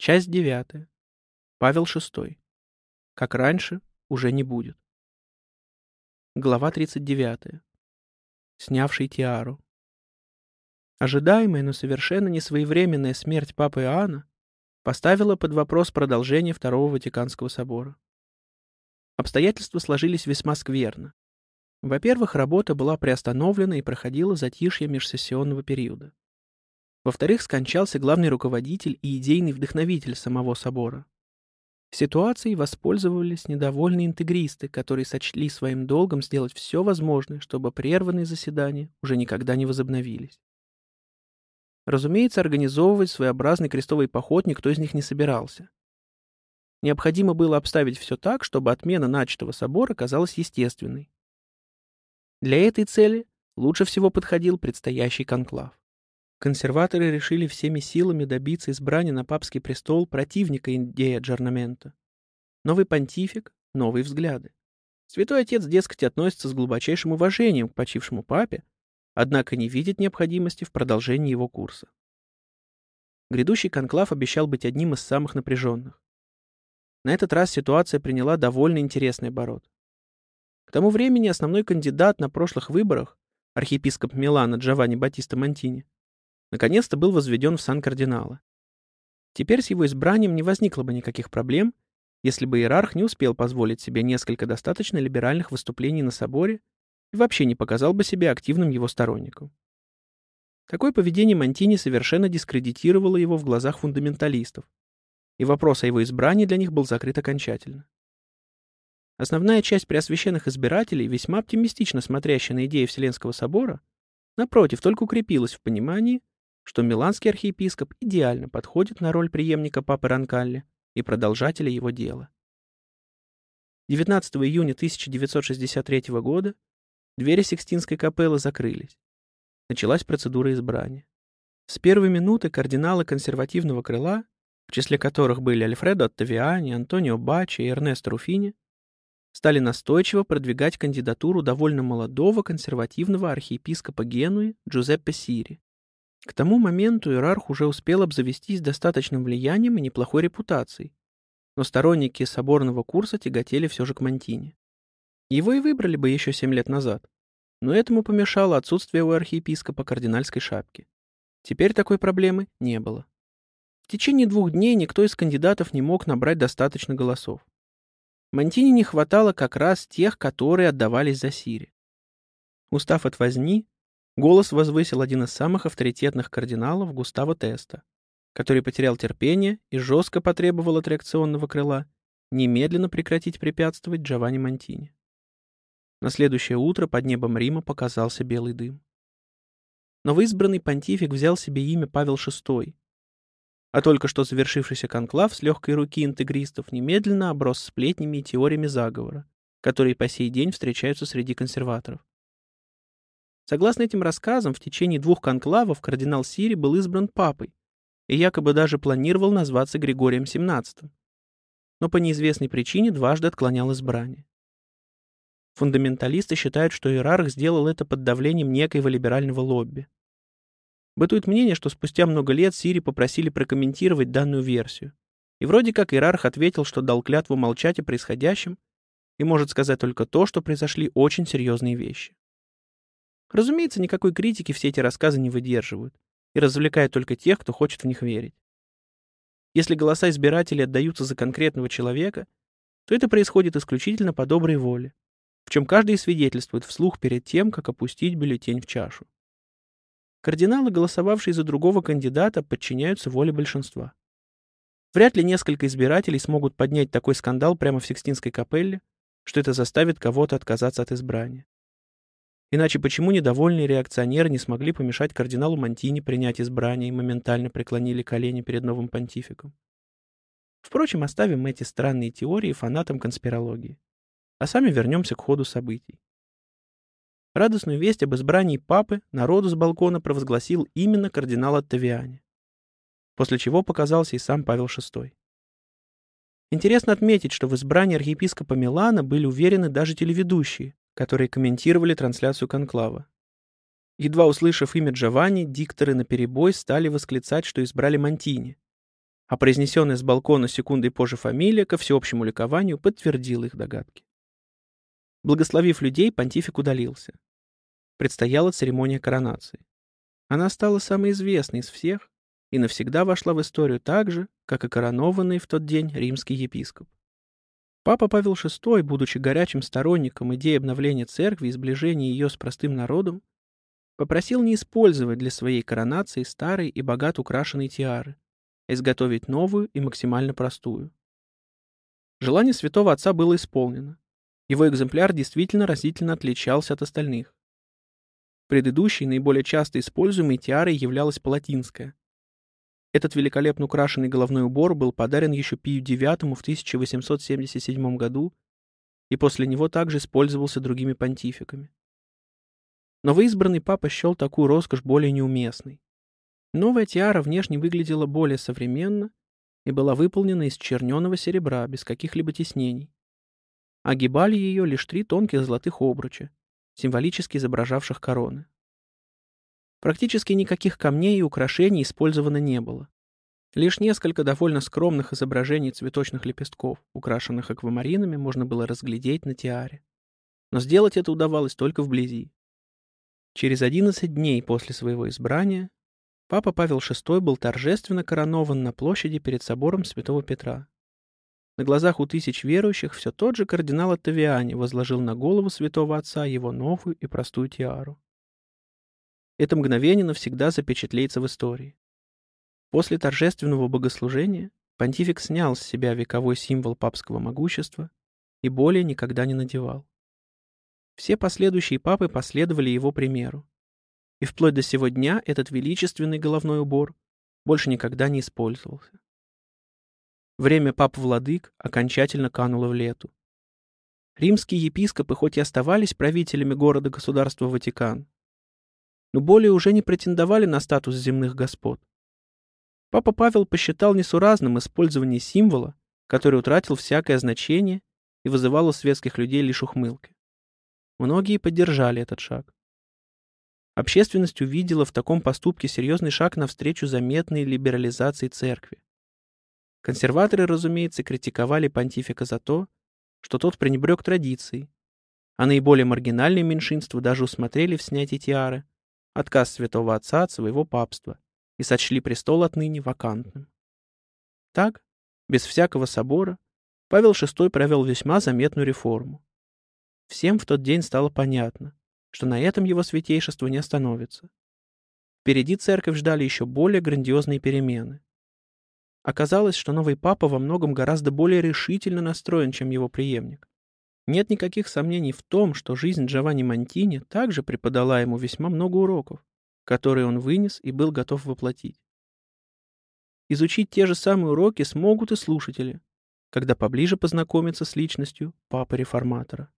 Часть девятая. Павел VI. Как раньше, уже не будет. Глава 39. Снявший тиару. Ожидаемая, но совершенно несвоевременная смерть папы Иоанна поставила под вопрос продолжение Второго Ватиканского собора. Обстоятельства сложились весьма скверно. Во-первых, работа была приостановлена и проходила затишье межсессионного периода. Во-вторых, скончался главный руководитель и идейный вдохновитель самого собора. Ситуацией воспользовались недовольные интегристы, которые сочли своим долгом сделать все возможное, чтобы прерванные заседания уже никогда не возобновились. Разумеется, организовывать своеобразный крестовый поход никто из них не собирался. Необходимо было обставить все так, чтобы отмена начатого собора казалась естественной. Для этой цели лучше всего подходил предстоящий конклав. Консерваторы решили всеми силами добиться избрания на папский престол противника идеи аджорнамента. Новый понтифик, новые взгляды. Святой Отец, дескать, относится с глубочайшим уважением к почившему папе, однако не видит необходимости в продолжении его курса. Грядущий конклав обещал быть одним из самых напряженных. На этот раз ситуация приняла довольно интересный оборот. К тому времени основной кандидат на прошлых выборах, архиепископ Милана Джованни Батиста Монтини, наконец-то был возведен в сан кардинала. Теперь с его избранием не возникло бы никаких проблем, если бы иерарх не успел позволить себе несколько достаточно либеральных выступлений на соборе и вообще не показал бы себя активным его сторонником. Такое поведение Монтини совершенно дискредитировало его в глазах фундаменталистов, и вопрос о его избрании для них был закрыт окончательно. Основная часть преосвященных избирателей, весьма оптимистично смотрящая на идеи Вселенского собора, напротив, только укрепилась в понимании, что миланский архиепископ идеально подходит на роль преемника папы Ранкалли и продолжателя его дела. 19 июня 1963 года двери Сикстинской капеллы закрылись. Началась процедура избрания. С первой минуты кардиналы консервативного крыла, в числе которых были Альфредо Оттавиани, Антонио Бачи и Эрнесто Руфини, стали настойчиво продвигать кандидатуру довольно молодого консервативного архиепископа Генуи Джузеппе Сири. К тому моменту иерарх уже успел обзавестись достаточным влиянием и неплохой репутацией, но сторонники соборного курса тяготели все же к Монтине. Его и выбрали бы еще семь лет назад, но этому помешало отсутствие у архиепископа кардинальской шапки. Теперь такой проблемы не было. В течение двух дней никто из кандидатов не мог набрать достаточно голосов. Монтине не хватало как раз тех, которые отдавались за Сири. Устав от возни, Голос возвысил один из самых авторитетных кардиналов Густаво Теста, который потерял терпение и жестко потребовал от реакционного крыла немедленно прекратить препятствовать Джованни Монтини. На следующее утро под небом Рима показался белый дым. Новоизбранный понтифик взял себе имя Павел VI, а только что завершившийся конклав с легкой руки интегристов немедленно оброс сплетнями и теориями заговора, которые по сей день встречаются среди консерваторов. Согласно этим рассказам, в течение двух конклавов кардинал Сири был избран папой и якобы даже планировал назваться Григорием XVII, но по неизвестной причине дважды отклонял избрание. Фундаменталисты считают, что иерарх сделал это под давлением некоего либерального лобби. Бытует мнение, что спустя много лет Сири попросили прокомментировать данную версию. И вроде как иерарх ответил, что дал клятву молчать о происходящем и может сказать только то, что произошли очень серьезные вещи. Разумеется, никакой критики все эти рассказы не выдерживают и развлекают только тех, кто хочет в них верить. Если голоса избирателей отдаются за конкретного человека, то это происходит исключительно по доброй воле, в чем каждый свидетельствует вслух перед тем, как опустить бюллетень в чашу. Кардиналы, голосовавшие за другого кандидата, подчиняются воле большинства. Вряд ли несколько избирателей смогут поднять такой скандал прямо в Сикстинской капелле, что это заставит кого-то отказаться от избрания. Иначе почему недовольные реакционеры не смогли помешать кардиналу Монтини принять избрание и моментально преклонили колени перед новым понтификом? Впрочем, оставим эти странные теории фанатам конспирологии. А сами вернемся к ходу событий. Радостную весть об избрании папы народу с балкона провозгласил именно кардинал Оттавиани, после чего показался и сам Павел VI. Интересно отметить, что в избрании архиепископа Милана были уверены даже телеведущие, которые комментировали трансляцию конклава. Едва услышав имя Джованни, дикторы наперебой стали восклицать, что избрали Монтини. а произнесенная с балкона секундой позже фамилия, ко всеобщему ликованию, подтвердила их догадки. Благословив людей, понтифик удалился. Предстояла церемония коронации. Она стала самой известной из всех и навсегда вошла в историю так же, как и коронованный в тот день римский епископ. Папа Павел VI, будучи горячим сторонником идеи обновления церкви и сближения ее с простым народом, попросил не использовать для своей коронации старые и богато украшенные тиары, а изготовить новую и максимально простую. Желание святого отца было исполнено. Его экземпляр действительно разительно отличался от остальных. Предыдущей, наиболее часто используемой тиарой являлась палатинская. Этот великолепно украшенный головной убор был подарен еще Пию IX в 1877 году и после него также использовался другими понтификами. Новоизбранный папа счел такую роскошь более неуместной. Новая тиара внешне выглядела более современно и была выполнена из черненого серебра без каких-либо тиснений. Огибали ее лишь три тонких золотых обруча, символически изображавших короны. Практически никаких камней и украшений использовано не было. Лишь несколько довольно скромных изображений цветочных лепестков, украшенных аквамаринами, можно было разглядеть на тиаре. Но сделать это удавалось только вблизи. Через 11 дней после своего избрания папа Павел VI был торжественно коронован на площади перед собором Святого Петра. На глазах у тысяч верующих все тот же кардинал Оттавиани возложил на голову святого отца его новую и простую тиару. Это мгновение навсегда запечатлеется в истории. После торжественного богослужения понтифик снял с себя вековой символ папского могущества и более никогда не надевал. Все последующие папы последовали его примеру. И вплоть до сего дня этот величественный головной убор больше никогда не использовался. Время пап-владык окончательно кануло в лету. Римские епископы хоть и оставались правителями города-государства Ватикан, но более уже не претендовали на статус земных господ. Папа Павел посчитал несуразным использование символа, который утратил всякое значение и вызывал у светских людей лишь ухмылки. Многие поддержали этот шаг. Общественность увидела в таком поступке серьезный шаг навстречу заметной либерализации церкви. Консерваторы, разумеется, критиковали понтифика за то, что тот пренебрег традицией, а наиболее маргинальные меньшинства даже усмотрели в снятии тиары отказ святого отца от своего папства и сочли престол отныне вакантным. Так, без всякого собора, Павел VI провел весьма заметную реформу. Всем в тот день стало понятно, что на этом его святейшество не остановится. Впереди церковь ждали еще более грандиозные перемены. Оказалось, что новый папа во многом гораздо более решительно настроен, чем его преемник. Нет никаких сомнений в том, что жизнь Джованни Монтини также преподала ему весьма много уроков, которые он вынес и был готов воплотить. Изучить те же самые уроки смогут и слушатели, когда поближе познакомятся с личностью папы-реформатора.